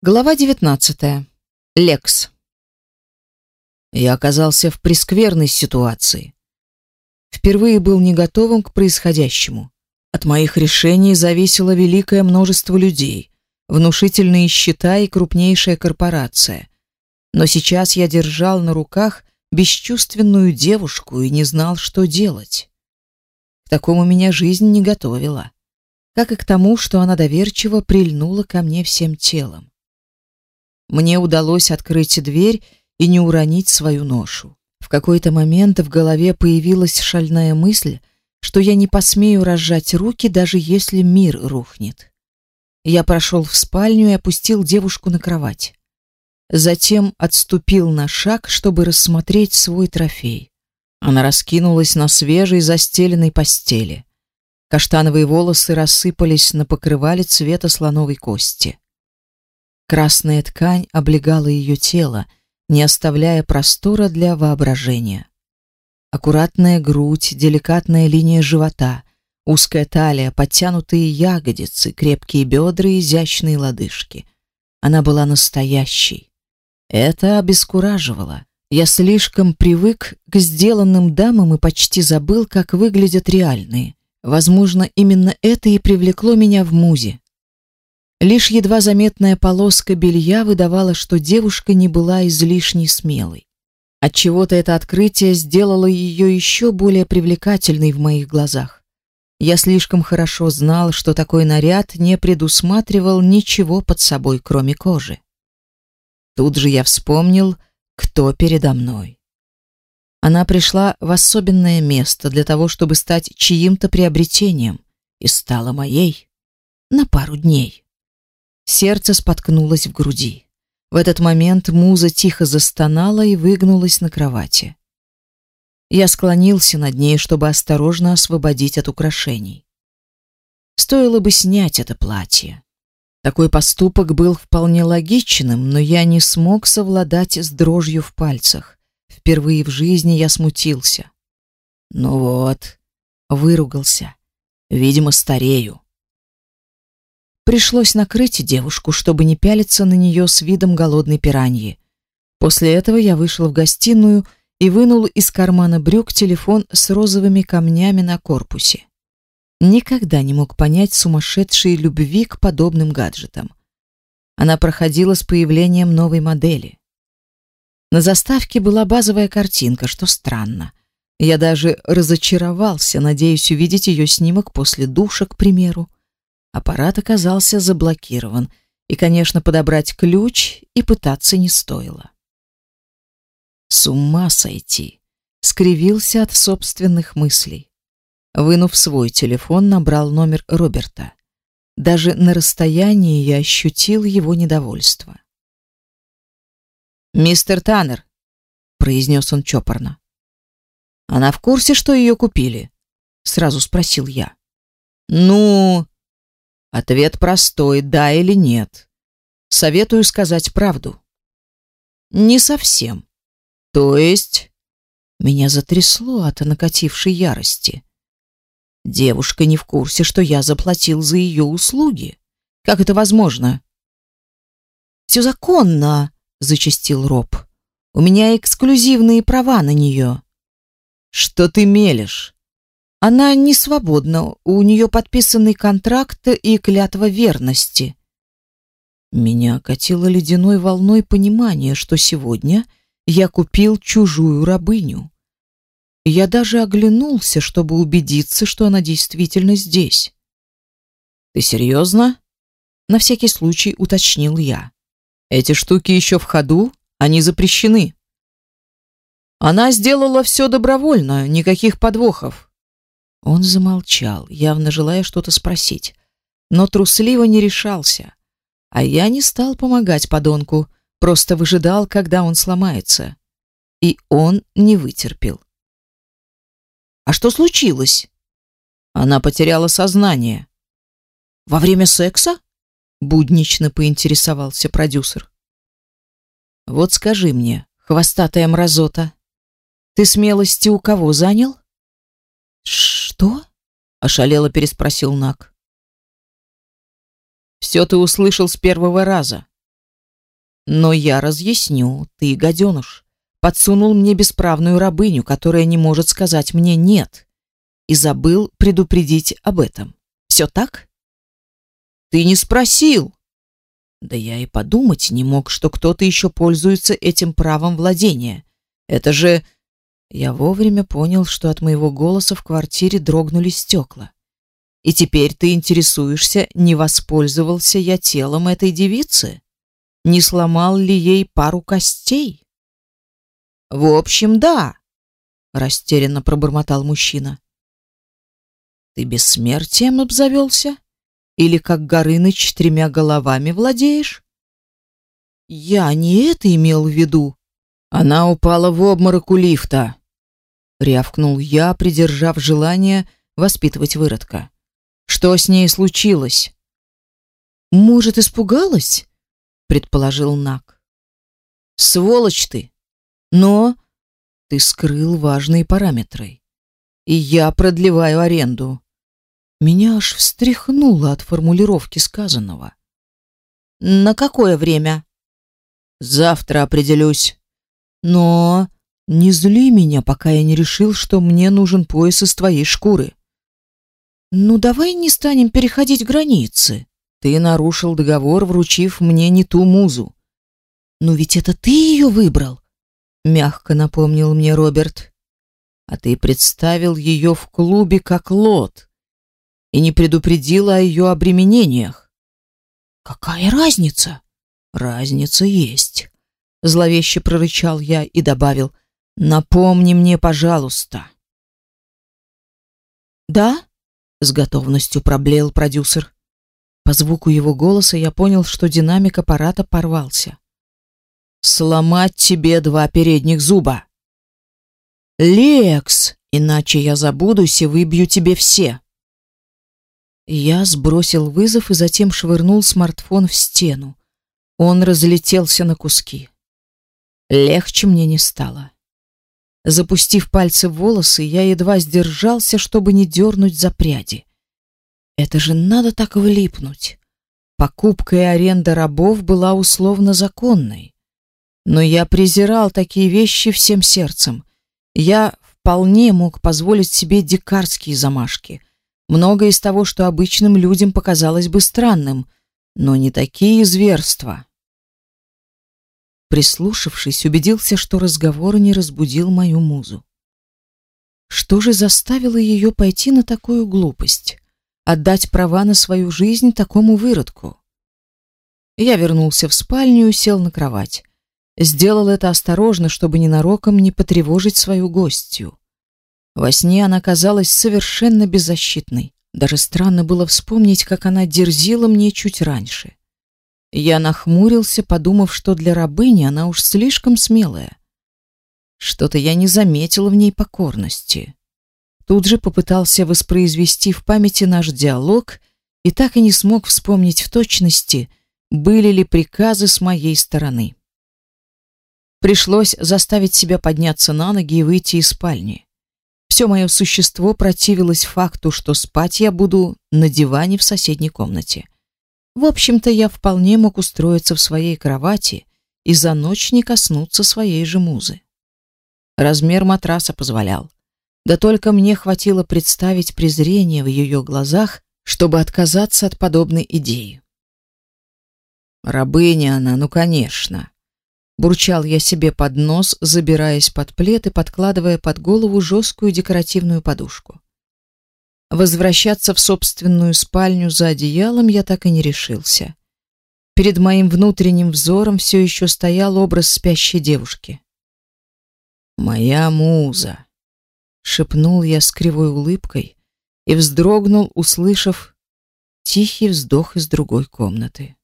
Глава 19. Лекс. Я оказался в прескверной ситуации. Впервые был не готовым к происходящему. От моих решений зависело великое множество людей, внушительные счета и крупнейшая корпорация. Но сейчас я держал на руках бесчувственную девушку и не знал, что делать. К такому меня жизнь не готовила, как и к тому, что она доверчиво прильнула ко мне всем телом. Мне удалось открыть дверь и не уронить свою ношу. В какой-то момент в голове появилась шальная мысль, что я не посмею разжать руки, даже если мир рухнет. Я прошел в спальню и опустил девушку на кровать. Затем отступил на шаг, чтобы рассмотреть свой трофей. Она раскинулась на свежей застеленной постели. Каштановые волосы рассыпались на покрывале цвета слоновой кости. Красная ткань облегала ее тело, не оставляя простора для воображения. Аккуратная грудь, деликатная линия живота, узкая талия, подтянутые ягодицы, крепкие бедра и изящные лодыжки. Она была настоящей. Это обескураживало. Я слишком привык к сделанным дамам и почти забыл, как выглядят реальные. Возможно, именно это и привлекло меня в музе. Лишь едва заметная полоска белья выдавала, что девушка не была излишне смелой. Отчего-то это открытие сделало ее еще более привлекательной в моих глазах. Я слишком хорошо знал, что такой наряд не предусматривал ничего под собой, кроме кожи. Тут же я вспомнил, кто передо мной. Она пришла в особенное место для того, чтобы стать чьим-то приобретением, и стала моей на пару дней. Сердце споткнулось в груди. В этот момент муза тихо застонала и выгнулась на кровати. Я склонился над ней, чтобы осторожно освободить от украшений. Стоило бы снять это платье. Такой поступок был вполне логичным, но я не смог совладать с дрожью в пальцах. Впервые в жизни я смутился. Ну вот, выругался. Видимо, старею. Пришлось накрыть девушку, чтобы не пялиться на нее с видом голодной пираньи. После этого я вышел в гостиную и вынул из кармана брюк телефон с розовыми камнями на корпусе. Никогда не мог понять сумасшедшей любви к подобным гаджетам. Она проходила с появлением новой модели. На заставке была базовая картинка, что странно. Я даже разочаровался, надеясь увидеть ее снимок после душа, к примеру. Аппарат оказался заблокирован, и, конечно, подобрать ключ и пытаться не стоило. С ума сойти! Скривился от собственных мыслей. Вынув свой телефон, набрал номер Роберта. Даже на расстоянии я ощутил его недовольство. «Мистер Таннер», — произнес он чопорно. «Она в курсе, что ее купили?» — сразу спросил я. «Ну...» Ответ простой: да или нет. Советую сказать правду. Не совсем. То есть меня затрясло от накатившей ярости. Девушка не в курсе, что я заплатил за ее услуги. Как это возможно? «Все законно, зачастил Роб. У меня эксклюзивные права на нее». Что ты мелешь? Она не свободна, у нее подписанный контракт и клятва верности. Меня окатило ледяной волной понимания, что сегодня я купил чужую рабыню. Я даже оглянулся, чтобы убедиться, что она действительно здесь. Ты серьезно? На всякий случай уточнил я. Эти штуки еще в ходу, они запрещены. Она сделала все добровольно, никаких подвохов. Он замолчал, явно желая что-то спросить, но трусливо не решался. А я не стал помогать подонку, просто выжидал, когда он сломается. И он не вытерпел. А что случилось? Она потеряла сознание. Во время секса? буднично поинтересовался продюсер. Вот скажи мне, хвостатая мразота, ты смелости у кого занял? «Что?» — ошалело переспросил Нак. «Все ты услышал с первого раза. Но я разъясню, ты, гаденыш, подсунул мне бесправную рабыню, которая не может сказать мне «нет», и забыл предупредить об этом. Все так? Ты не спросил. Да я и подумать не мог, что кто-то еще пользуется этим правом владения. Это же... Я вовремя понял, что от моего голоса в квартире дрогнули стекла. И теперь ты интересуешься, не воспользовался я телом этой девицы? Не сломал ли ей пару костей? В общем, да, растерянно пробормотал мужчина. Ты бессмертием обзавелся? Или как Горыныч тремя головами владеешь? Я не это имел в виду. Она упала в обморок у лифта. Рявкнул я, придержав желание воспитывать выродка. Что с ней случилось? Может, испугалась? Предположил Нак. Сволочь ты! Но ты скрыл важные параметры. И я продлеваю аренду. Меня аж встряхнуло от формулировки сказанного. На какое время? Завтра определюсь. Но не зли меня, пока я не решил, что мне нужен пояс из твоей шкуры. Ну давай не станем переходить границы. Ты нарушил договор, вручив мне не ту музу. Но ведь это ты ее выбрал, мягко напомнил мне Роберт. А ты представил ее в клубе как лот и не предупредила о ее обременениях. Какая разница? Разница есть, зловеще прорычал я и добавил: "Напомни мне, пожалуйста". Да? с готовностью проблеял продюсер. По звуку его голоса я понял, что динамик аппарата порвался. Сломать тебе два передних зуба. Лекс, иначе я забудусь и выбью тебе все. Я сбросил вызов и затем швырнул смартфон в стену. Он разлетелся на куски. Легче мне не стало. Запустив пальцы в волосы, я едва сдержался, чтобы не дернуть за пряди. Это же надо так влипнуть. Покупка и аренда рабов была условно законной. Но я презирал такие вещи всем сердцем. Я вполне мог позволить себе дикарские замашки. Многое из того, что обычным людям показалось бы странным, но не такие зверства. Прислушавшись, убедился, что разговор не разбудил мою музу. Что же заставило ее пойти на такую глупость? Отдать права на свою жизнь такому выродку? Я вернулся в спальню и сел на кровать. Сделал это осторожно, чтобы ненароком не потревожить свою гостью. Во сне она казалась совершенно беззащитной. Даже странно было вспомнить, как она дерзила мне чуть раньше. Я нахмурился, подумав, что для рабыни она уж слишком смелая. Что-то я не заметил в ней покорности. Тут же попытался воспроизвести в памяти наш диалог и так и не смог вспомнить в точности, были ли приказы с моей стороны. Пришлось заставить себя подняться на ноги и выйти из спальни. Все мое существо противилось факту, что спать я буду на диване в соседней комнате. В общем-то, я вполне мог устроиться в своей кровати и за ночь не коснуться своей же музы. Размер матраса позволял. Да только мне хватило представить презрение в ее глазах, чтобы отказаться от подобной идеи. Рабыня она, ну, конечно. Бурчал я себе под нос, забираясь под плед и подкладывая под голову жесткую декоративную подушку. Возвращаться в собственную спальню за одеялом я так и не решился. Перед моим внутренним взором все еще стоял образ спящей девушки. «Моя муза», — шепнул я с кривой улыбкой и вздрогнул, услышав тихий вздох из другой комнаты.